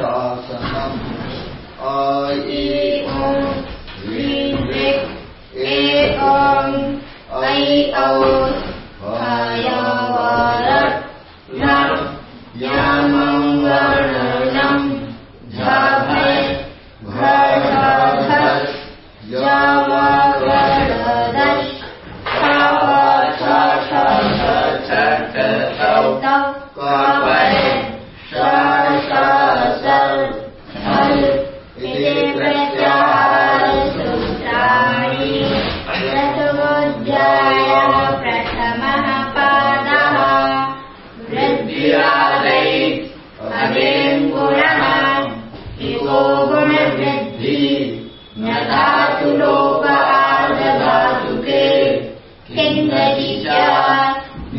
शासनम्। I औ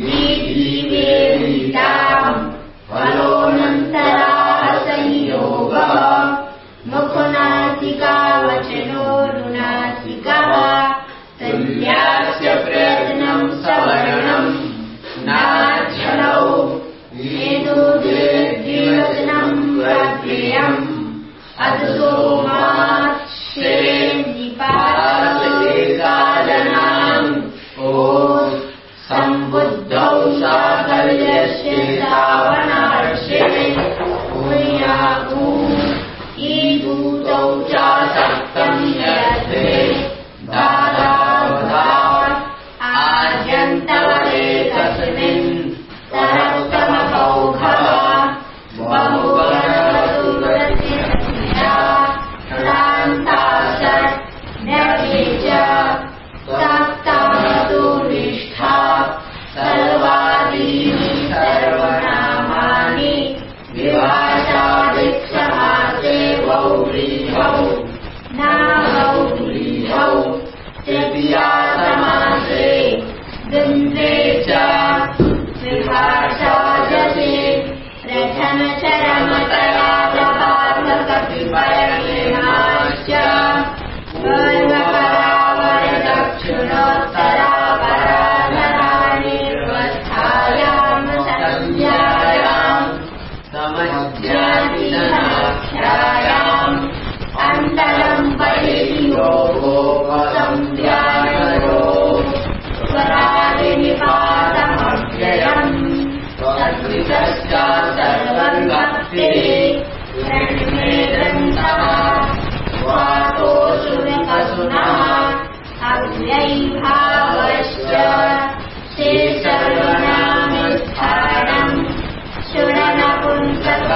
लेखिवेलिता फलो न संयोगः मुखनासिका वचनोऽनुनासिका सन्न्यासप्रयत्नं सवर्णम् नाच्छयम् अथो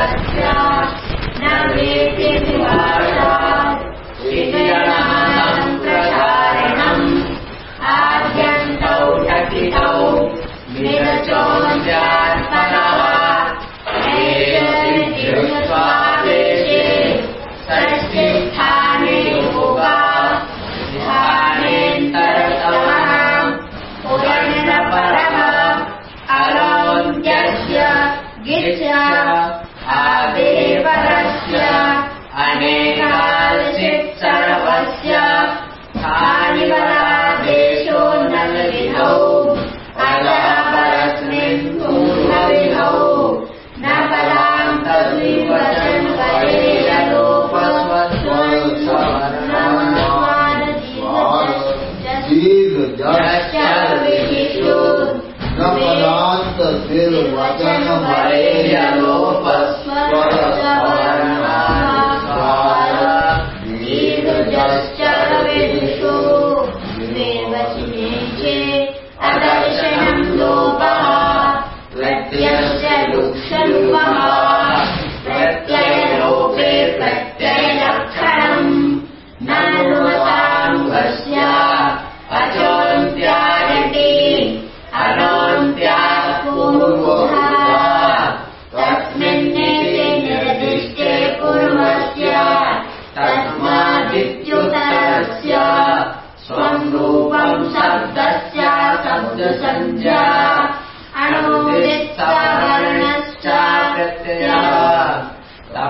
Now Namiti. न पदान्त प्रच ने त्या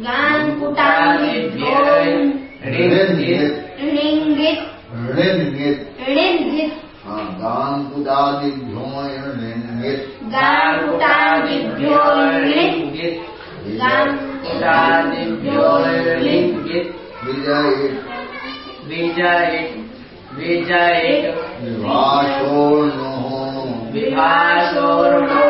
ना गाङ्गुटादिभ्यो लिङ्गित् विजयित्। विजयित्। विजयित्। विभाषोर्णोः। विभासोर्णो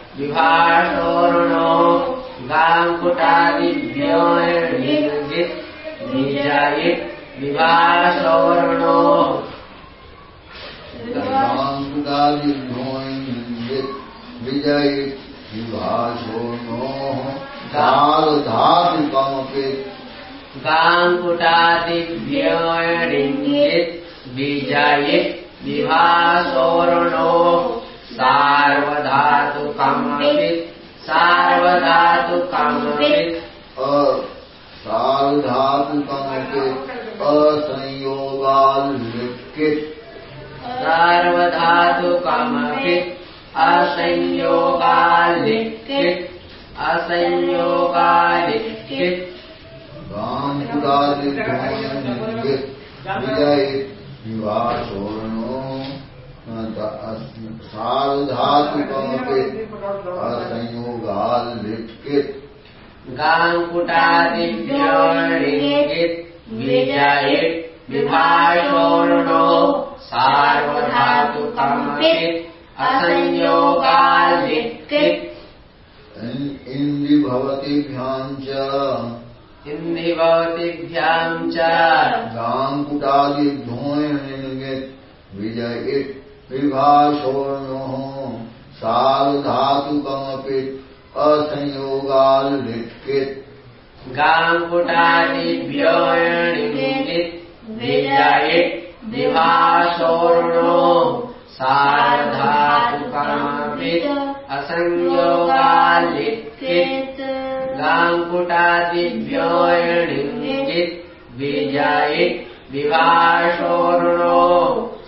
विभाषोर्णोः विभासोर्णो गाङ्कुटादिभ्योऽनिमित् विजयित् विभाषोर्णोः धातुकमपि गाङ्गुटादिभ्यो लिङ्गित् विजयित् विभासोर्णो सार्वधातुकमपि सार्वधातुकमपि सार्वधातुकमपि असंयोगाल्लिखित् सार्वधातुकमपि असंयोगालिखित् असंयोगालिखित् गाङ्कुटादिभ्योऽनिमित् विजयित्। विभाषोर्णो सार्वधातुकमपि असंयोगाल्लिखित् गाङ्कुटादिभ्यो लिङ्गित् विजयित् विभाषोर्णो सार्वधातुकमपि असंयोगालिखित् इन्दि भवतिभ्याम् च इन्दिभवतिभ्याम् च गाङ्कुटादिभ्योऽनिमित् विजयित् विभाषोर्णोः सार्वधातुकमपि असंयोगाल्लिखित् गाङ्कुटादिभ्यो लिङ्गित् विजयित् विभासोर्णो सार्वधातुकमपि असंयोगालिखित् गाङ्कुटादिभ्यो लिङ्गित् विजयित् विभाषोर्णो